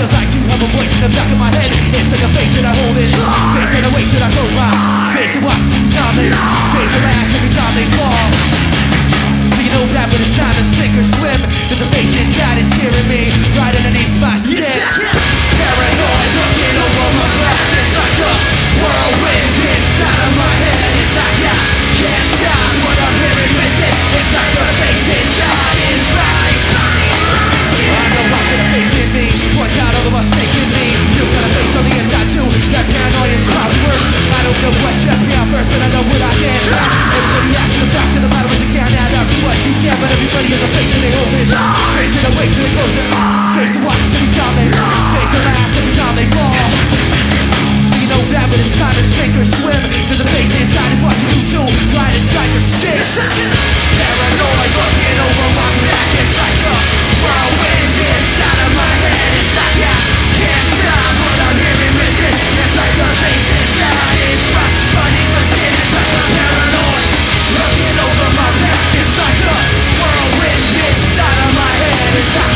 Feels like to have a voice in the back of my head. It's like a face that I hold in. Face and a waist that I close by, Face and watch the time first and I know what I can Everybody acts in the back to the bottom as a can. out Up to what you can But everybody has a face and they open Face the awakes and they close it Face and watches every time they Face the laughs every time they fall See no bad, but it's time to sink or swim. There's the face inside and what you do too Right inside your skin. inside